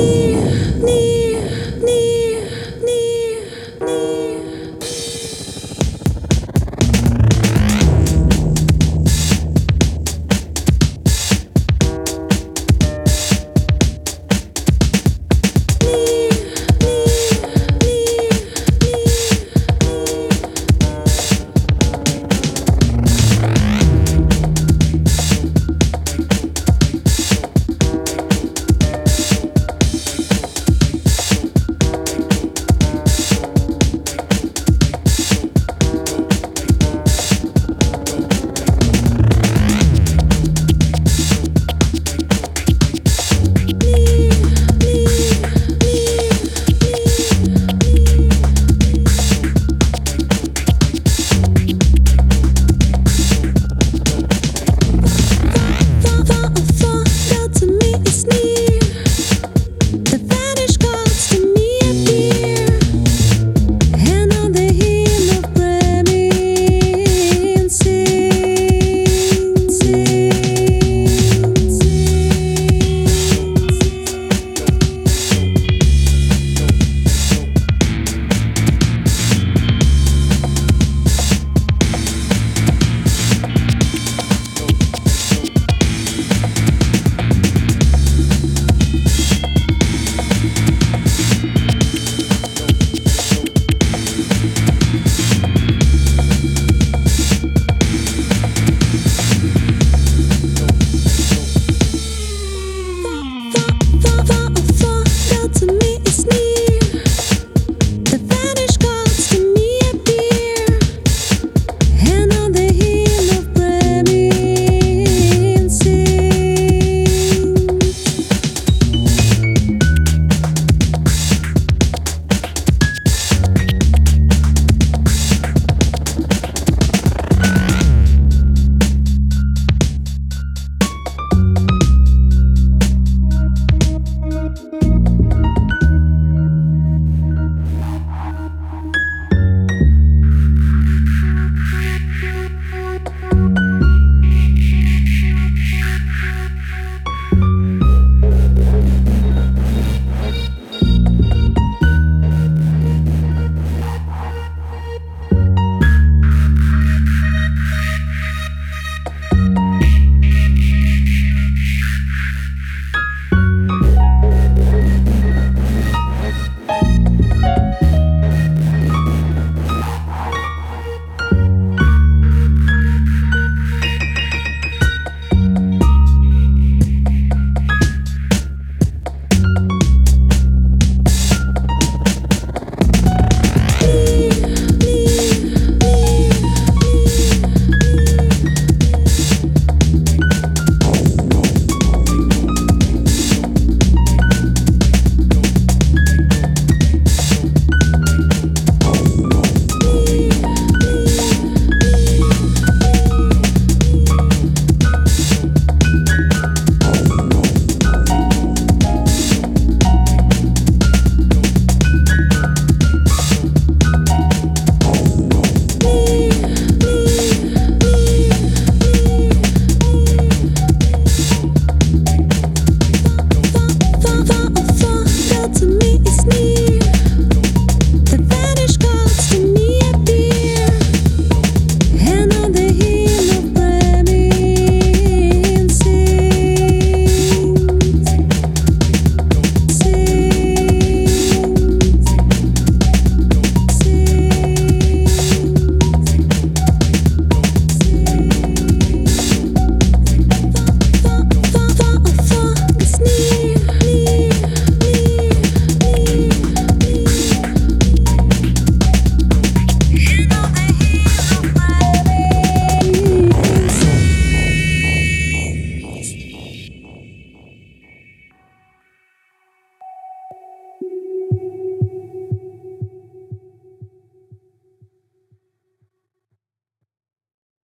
me.